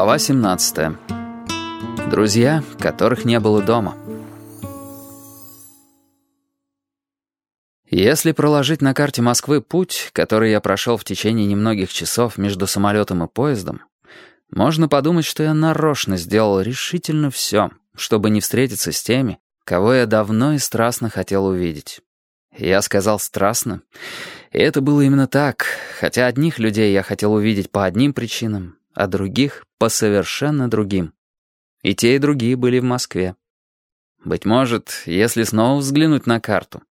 Глава 17. Друзья, которых не было дома. Если проложить на карте Москвы путь, который я прошел в течение немногих часов между самолетом и поездом, можно подумать, что я нарочно сделал решительно все, чтобы не встретиться с теми, кого я давно и страстно хотел увидеть. Я сказал «страстно», и это было именно так, хотя одних людей я хотел увидеть по одним причинам, а других — по совершенно другим. И те, и другие были в Москве. Быть может, если снова взглянуть на карту,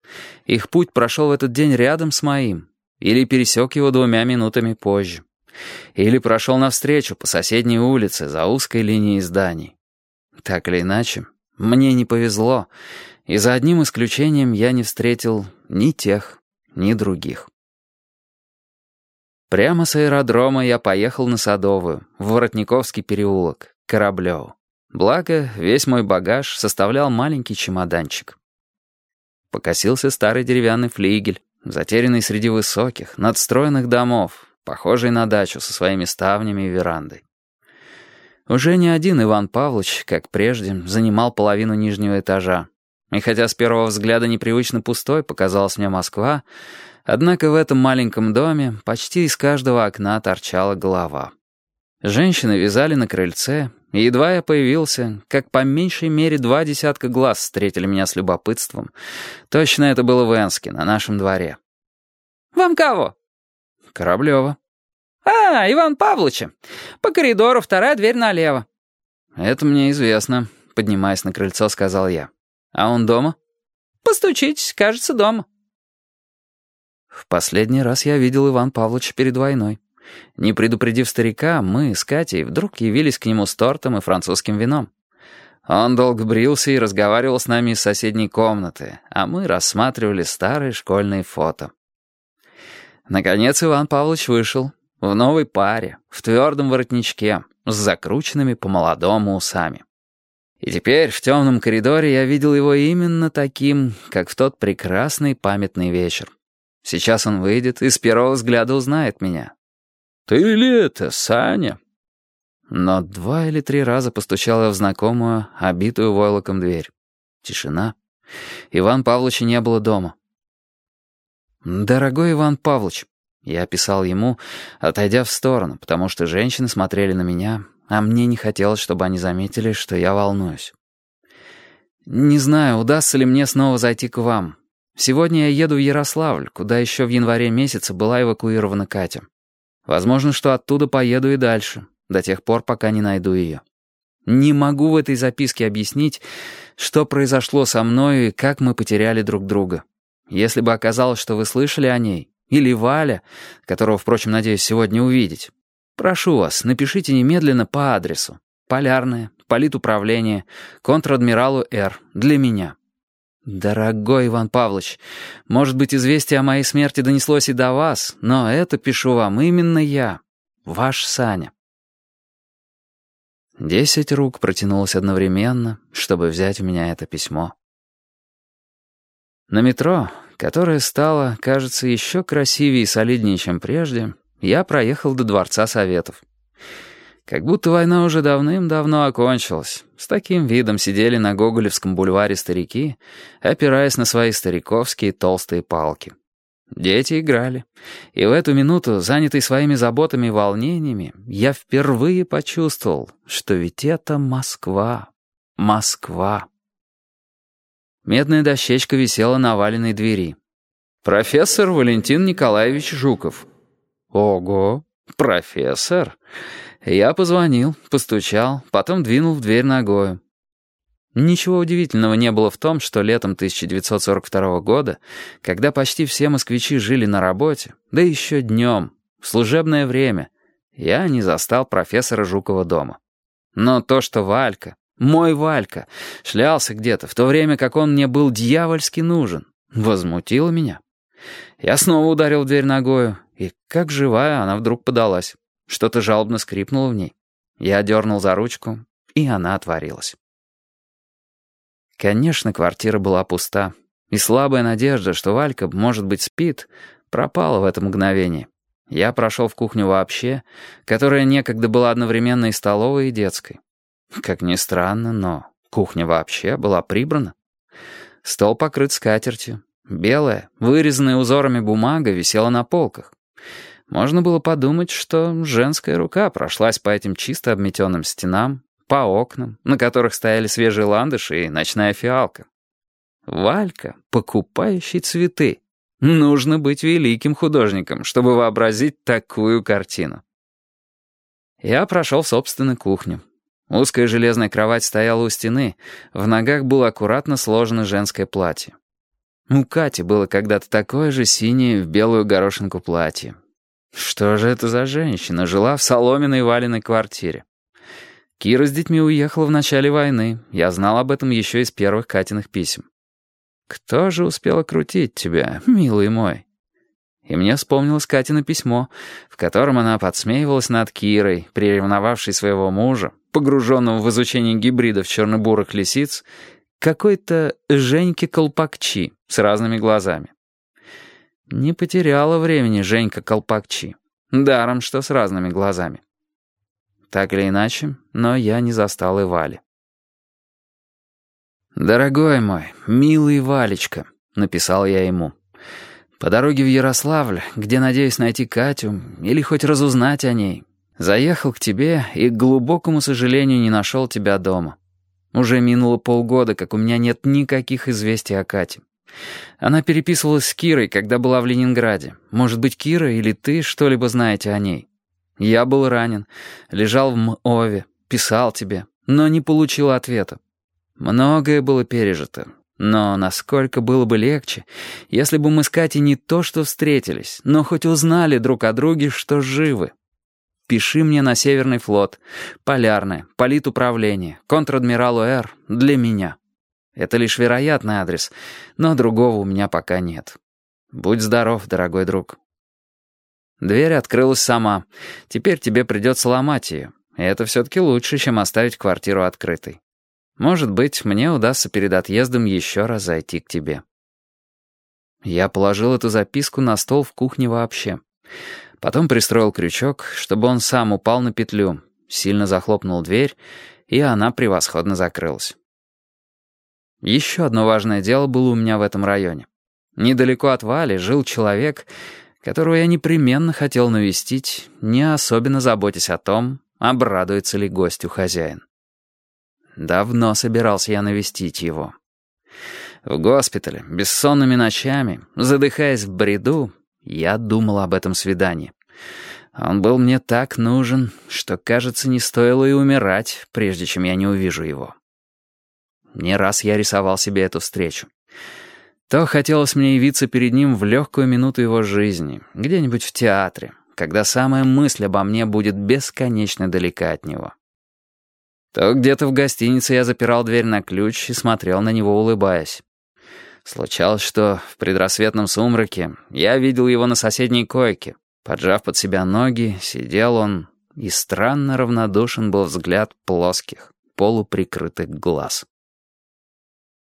их путь прошел в этот день рядом с моим, или пересек его двумя минутами позже, или прошел навстречу по соседней улице за узкой линией зданий. Так или иначе, мне не повезло, и за одним исключением я не встретил ни тех, ни других. Прямо с аэродрома я поехал на Садовую, в Воротниковский переулок, к Кораблеву. Благо, весь мой багаж составлял маленький чемоданчик. Покосился старый деревянный флигель, затерянный среди высоких, надстроенных домов, похожий на дачу со своими ставнями и верандой. Уже не один Иван Павлович, как прежде, занимал половину нижнего этажа. И хотя с первого взгляда непривычно пустой показалась мне Москва, Однако в этом маленьком доме почти из каждого окна торчала голова. Женщины вязали на крыльце, и едва я появился, как по меньшей мере два десятка глаз встретили меня с любопытством. Точно это было в Энске, на нашем дворе. «Вам кого?» «Кораблёва». «А, Иван Павловича. По коридору вторая дверь налево». «Это мне известно», — поднимаясь на крыльцо, сказал я. «А он дома?» «Постучитесь, кажется, дома». В последний раз я видел Иван Павловича перед войной. Не предупредив старика, мы с Катей вдруг явились к нему с тортом и французским вином. Он долго брился и разговаривал с нами из соседней комнаты, а мы рассматривали старые школьные фото. Наконец Иван Павлович вышел, в новой паре, в твердом воротничке, с закрученными по-молодому усами. И теперь в темном коридоре я видел его именно таким, как в тот прекрасный памятный вечер. Сейчас он выйдет и с первого взгляда узнает меня. «Ты ли это, Саня?» Но два или три раза постучала в знакомую, обитую войлоком дверь. Тишина. Иван Павловича не было дома. «Дорогой Иван Павлович», — я описал ему, отойдя в сторону, потому что женщины смотрели на меня, а мне не хотелось, чтобы они заметили, что я волнуюсь. «Не знаю, удастся ли мне снова зайти к вам. Сегодня я еду в Ярославль, куда еще в январе месяце была эвакуирована Катя. Возможно, что оттуда поеду и дальше, до тех пор, пока не найду ее. Не могу в этой записке объяснить, что произошло со мною и как мы потеряли друг друга. Если бы оказалось, что вы слышали о ней, или Валя, которого, впрочем, надеюсь сегодня увидеть, прошу вас, напишите немедленно по адресу. Полярное, политуправление, контр-адмиралу Р. Для меня. «Дорогой Иван Павлович, может быть, известие о моей смерти донеслось и до вас, но это пишу вам именно я, ваш Саня». Десять рук протянулось одновременно, чтобы взять у меня это письмо. На метро, которое стало, кажется, еще красивее и солиднее, чем прежде, я проехал до Дворца Советов. Как будто война уже давным-давно окончилась. С таким видом сидели на Гоголевском бульваре старики, опираясь на свои стариковские толстые палки. Дети играли. И в эту минуту, занятый своими заботами и волнениями, я впервые почувствовал, что ведь это Москва. Москва. Медная дощечка висела на валенной двери. «Профессор Валентин Николаевич Жуков». «Ого, профессор!» Я позвонил, постучал, потом двинул в дверь ногою. Ничего удивительного не было в том, что летом 1942 года, когда почти все москвичи жили на работе, да еще днем, в служебное время, я не застал профессора Жукова дома. Но то, что Валька, мой Валька, шлялся где-то, в то время как он мне был дьявольски нужен, возмутило меня. Я снова ударил дверь ногою, и, как живая, она вдруг подалась. Что-то жалобно скрипнуло в ней. Я дернул за ручку, и она отворилась. Конечно, квартира была пуста, и слабая надежда, что Валька, может быть, спит, пропала в это мгновение. Я прошел в кухню вообще, которая некогда была одновременно и столовой, и детской. Как ни странно, но кухня вообще была прибрана. Стол покрыт скатертью. Белая, вырезанная узорами бумага висела на полках. Можно было подумать, что женская рука прошлась по этим чисто обметенным стенам, по окнам, на которых стояли свежие ландыши и ночная фиалка. Валька, покупающий цветы. Нужно быть великим художником, чтобы вообразить такую картину. Я прошел в собственную кухню. Узкая железная кровать стояла у стены, в ногах было аккуратно сложено женское платье. У Кати было когда-то такое же синее в белую горошинку платье. Что же это за женщина жила в соломенной валенной квартире? Кира с детьми уехала в начале войны. Я знал об этом еще из первых Катиных писем. Кто же успел окрутить тебя, милый мой? И мне вспомнилось Катина письмо, в котором она подсмеивалась над Кирой, приревновавшей своего мужа, погруженного в изучение гибридов черно-бурых лисиц, какой-то Женьке Колпакчи с разными глазами. Не потеряла времени Женька Колпакчи. Даром, что с разными глазами. Так или иначе, но я не застал и Вали. «Дорогой мой, милый Валечка», — написал я ему, — «по дороге в Ярославль, где надеюсь найти Катю или хоть разузнать о ней, заехал к тебе и, к глубокому сожалению, не нашел тебя дома. Уже минуло полгода, как у меня нет никаких известий о Кате. Она переписывалась с Кирой, когда была в Ленинграде. Может быть, Кира или ты что-либо знаете о ней? Я был ранен, лежал в МОВе, писал тебе, но не получил ответа. Многое было пережито, но насколько было бы легче, если бы мы с Катей не то что встретились, но хоть узнали друг о друге, что живы. Пиши мне на Северный флот, Полярное, Политуправление, контр-адмиралу Р. для меня. Это лишь вероятный адрес, но другого у меня пока нет. Будь здоров, дорогой друг. Дверь открылась сама. Теперь тебе придется ломать ее. И это все-таки лучше, чем оставить квартиру открытой. Может быть, мне удастся перед отъездом еще раз зайти к тебе. Я положил эту записку на стол в кухне вообще. Потом пристроил крючок, чтобы он сам упал на петлю, сильно захлопнул дверь, и она превосходно закрылась. Еще одно важное дело было у меня в этом районе. Недалеко от Вали жил человек, которого я непременно хотел навестить, не особенно заботясь о том, обрадуется ли гостю хозяин. Давно собирался я навестить его. В госпитале, бессонными ночами, задыхаясь в бреду, я думал об этом свидании. Он был мне так нужен, что, кажется, не стоило и умирать, прежде чем я не увижу его. Не раз я рисовал себе эту встречу. То хотелось мне явиться перед ним в легкую минуту его жизни, где-нибудь в театре, когда самая мысль обо мне будет бесконечно далека от него то где-то в гостинице я запирал дверь на ключ и смотрел на него, улыбаясь. Случалось, что в предрассветном сумраке я видел его на соседней койке. Поджав под себя ноги, сидел он, и странно равнодушен был взгляд плоских, полуприкрытых глаз.